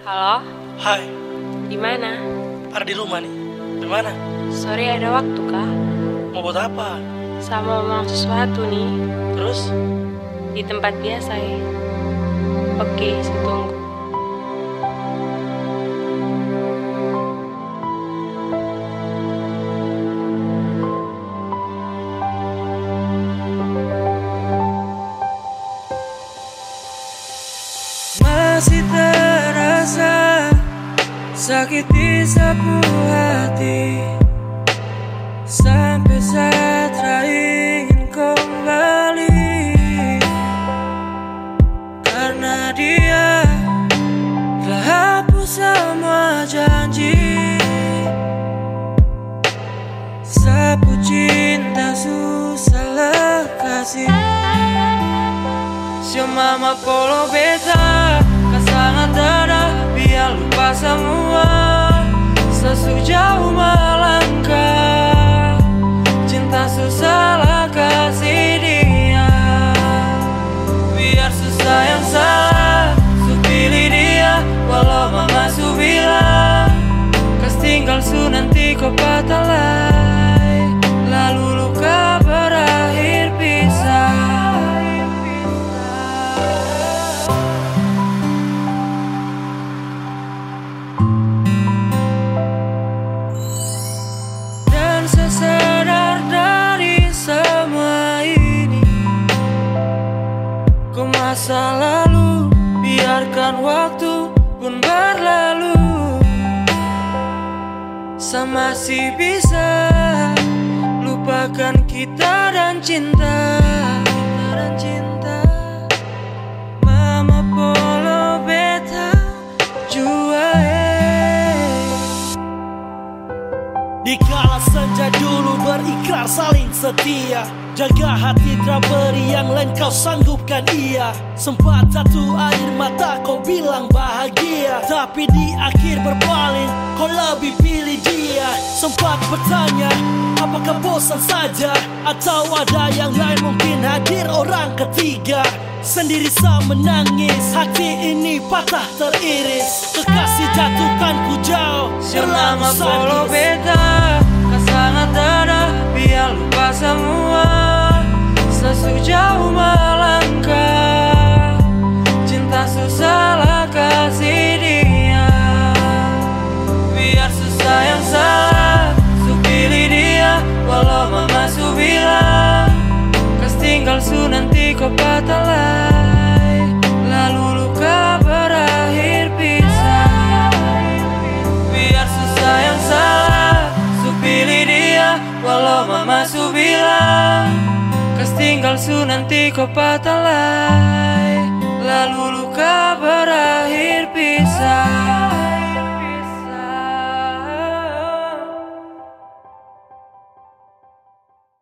Halo, Hai, di mana? ada di rumah nih. Di mana? Sorry ada waktu kah? Mau buat apa? Sama ngomong sesuatu nih Terus? di tempat biasa ya. Oke, saya tunggu. Sakit di sapu hati. Sampai saat ingin kembali. Karena dia telah hapus semua janji. Sapu cinta susah kasih Sio mama polo beta Kasangan Biar lupa semua Sesujauh melangkah. Cinta susah lah kasih dia. Biar susah yang salah Su pilih dia. Walau mama su bilang Kas tinggal su nanti kau patah Ku masa lalu Biarkan waktu pun berlalu. Sama masih bisa Lupakan kita dan cinta. Kita dan cinta. Mama polo beta Jua eh. Dikala senja dulu berikrar saling setia. Jaga hati beri yang lain kau sanggupkan iya. Sempat jatuh air mata kau bilang bahagia. Tapi di akhir berpaling kau lebih pilih dia. Sempat bertanya apakah bosan saja? Atau ada yang lain mungkin hadir orang ketiga? Sendiri saya menangis Hati ini patah teriris. Kekasih jatuhkan ku jauh Selama Berlalu Walau mama su bilang Kas tinggal su nanti kau patah Lalu luka berakhir pisah